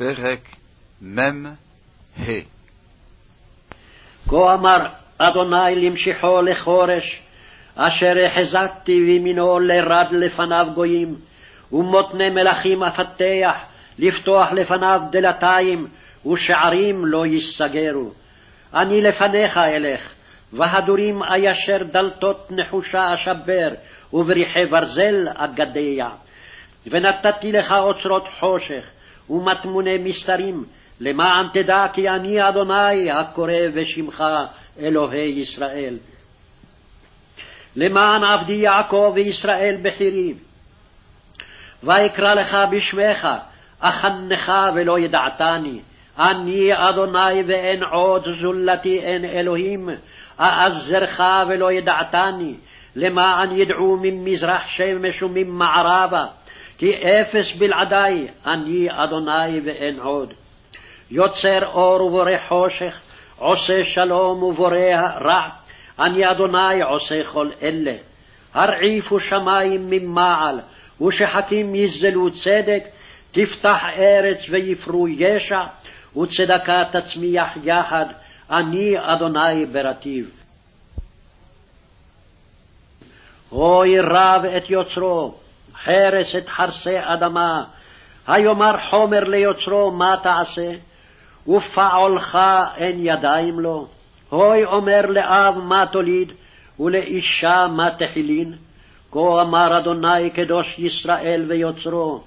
פרק מ"ה כה אמר אדוני למשיחו לחורש, אשר החזקתי וימינו לרד לפניו גויים, ומותני מלכים אפתח, לפתוח לפניו דלתיים, ושערים לא ייסגרו. אני לפניך אלך, והדורים איישר דלתות נחושה אשבר, ובריחי ברזל אגדע. ונתתי לך אוצרות חושך, ומטמוני מסתרים, למען תדע כי אני אדוני הקורא בשמך אלוהי ישראל. למען עבדי יעקב וישראל בחירי. ויקרא לך בשמך, אכנך ולא ידעתני. אני אדוני ואין עוד זולתי אין אלוהים, אעזרך ולא ידעתני, למען ידעו ממזרח שמש וממערבה, כי אפס בלעדי אני אדוני ואין עוד. יוצר אור ובורא חושך, עושה שלום ובורא רע, אני אדוני עושה כל אלה. הרעיפו שמים ממעל, ושחקים יזלו צדק, תפתח ארץ ויפרו ישע, וצדקה תצמיח יחד, אני אדוני ברטיב. הוי רב את יוצרו, חרס את חרסי אדמה, היאמר חומר ליוצרו מה תעשה? ופעולך אין ידיים לו. הוי אומר לאב מה תוליד, ולאישה מה תחילין. כה אמר אדוני קדוש ישראל ויוצרו.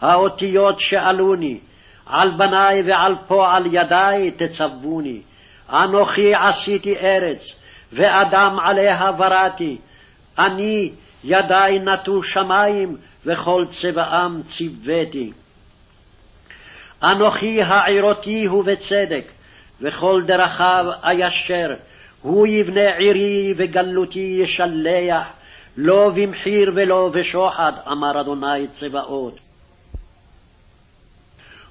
האותיות שאלוני, על בני ועל פועל ידי תצווני. אנוכי עשיתי ארץ, ואדם עליה בראתי. אני ידי נטו שמים, וכל צבאם ציוויתי. אנוכי העירותי הוא בצדק, וכל דרכיו איישר, הוא יבנה עירי וגלותי ישלח, לא במחיר ולא בשוחד, אמר אדוני צבאות.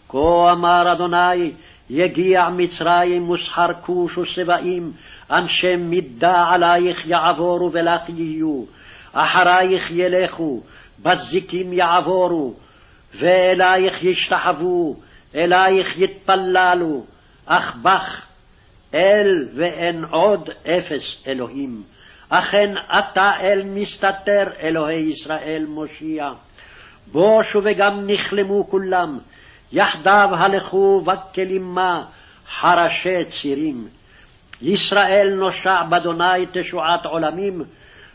כה אמר אדוני, יגיע מצרים ושכר כוש ושבעים, אנשי מידה עלייך יעבורו ולך יהיו, אחרייך ילכו, בזיקים יעבורו, ואלייך ישתחוו, אלייך יתפללו, אך בך אל ואין עוד אפס אלוהים. אכן אתה אל מסתתר, אלוהי ישראל מושיע. בושו וגם נכלמו כולם, יחדיו הלכו וכלימה חרשי צירים. ישראל נושע באדוני תשועת עולמים,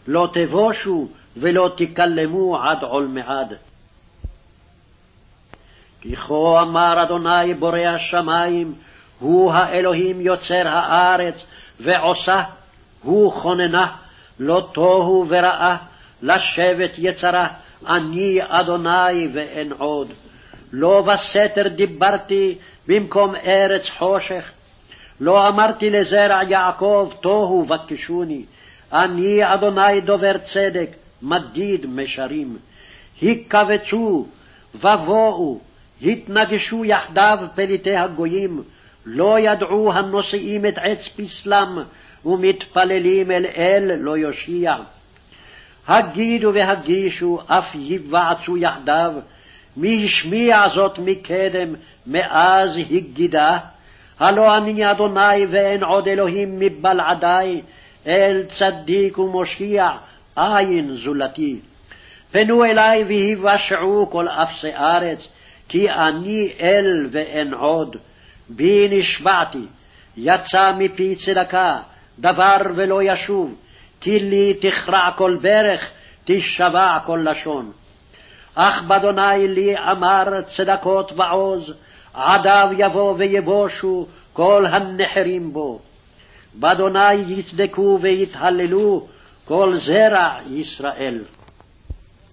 לא תבושו ולא תכלמו עד עולמי עד. כי כה אמר אדוני בורא השמים, הוא האלוהים יוצר הארץ, ועושה, הוא כוננה, לא תוהו ורעה, לשבת יצרה, אני אדוני ואין עוד. לא בסתר דיברתי במקום ארץ חושך, לא אמרתי לזרע יעקב תוהו בקשוני, אני אדוני דובר צדק, מדיד משרים. היכבצו ובואו, התנגשו יחדיו פליטי הגויים, לא ידעו הנושאים את עץ פסלם, ומתפללים אל אל לא יושיע. הגידו והגישו, אף יבעצו יחדיו, מי השמיע זאת מקדם, מאז הגידה? הלא אני אדוני ואין עוד אלוהים מבלעדי, אל צדיק ומושיע, אין זולתי. פנו אלי והיוושעו כל אפסי ארץ, כי אני אל ואין עוד. בי נשבעתי, יצא מפי צדקה, דבר ולא ישוב, כי לי תכרע כל ברך, תשבע כל לשון. אך באדוני לי אמר צדקות ועוז, עדיו יבוא ויבושו כל הנחרים בו. באדוני יצדקו ויתהללו כל זרע ישראל.